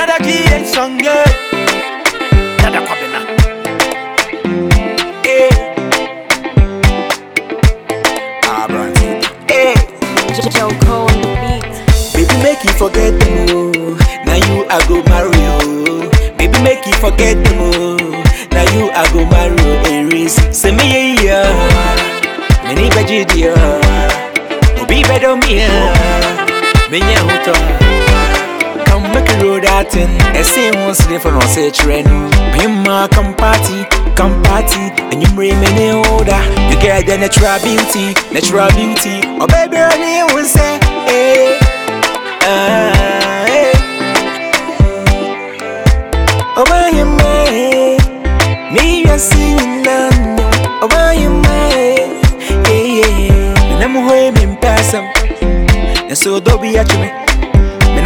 On the beat Baby make you forget them oh. Now you I go marry you. Baby make you forget them oh. Now you I go marry you. Aries. Say me yeah yeah. Many bajidia Obi bedomia Menya hutwa out in. I say one slave for no say trend. Bimma, come party, come party. And you bring me in order. You get the natural beauty, natural beauty. Oh baby, I need one say, hey. Ah, eh. Oh, why you? Me, see you. Oh, why you? Yeah, yeah. I'm so, do be at me.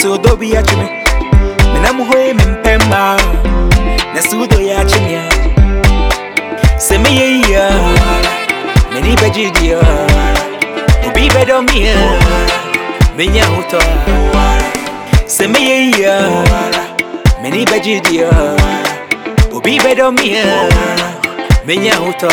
Naso dobi ya chime. Mina muhoye mimpema. Naso do ya chime. Semi ye ya. Many veggie dear. Obi bedo me Menya huto Se me ye ya Many veggie dear Obi bedo me Menya huto